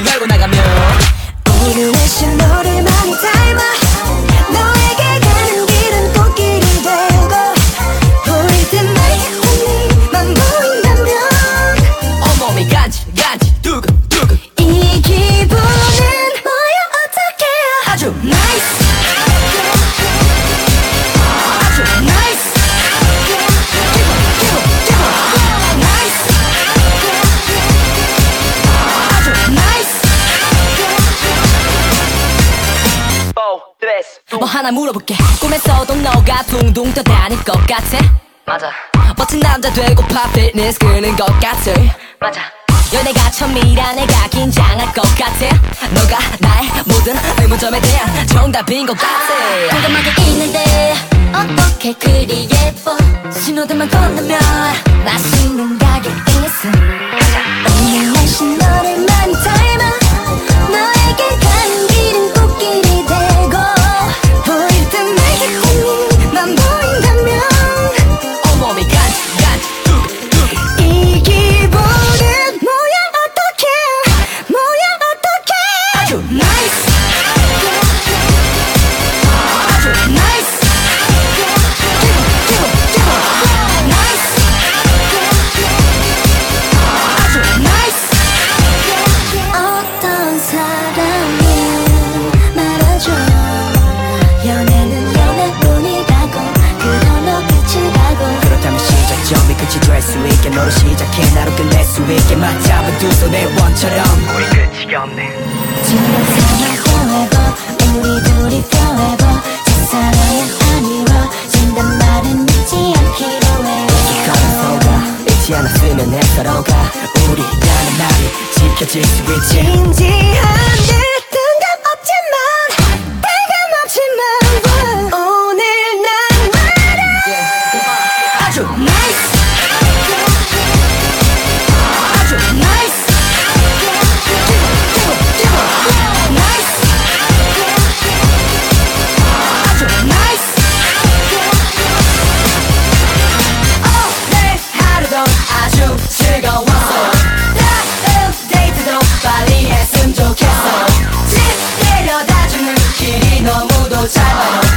문을 열고 나가면 이루어진 너를 많이 닮아 너에게 가는 길은 꽃길이 되고 보일 때 나의 혼미만 보인다면 어머니 가지 가지 두근두근. 이 기분은 뭐야? 어떡해요? 아주 뭐 하나 물어볼게. 꿈에서도 너가 둥둥 떠다닐 것 같아? 맞아. 멋진 남자 되고파 피트니스 끄는 것 같아? 맞아. 연애가 처음이라 내가 긴장할 것 같아? 너가 나의 모든 의문점에 대한 정답인 것 같아. 궁금하게 있는데 어떻게 그리 예뻐? 신호등만 건너면 맛있는 수 있게 맞잡은 두 손의 원처럼. 우리 끝이 없네. 지금 생각해봐 우리 둘이 펴해봐 첫사랑은 아니워진단 말은 믿지 않기로 해 가면서가. 잊지 않았으면 해 서로가. 우리라는 말이 지켜질 수 있지. 진지한데 no time.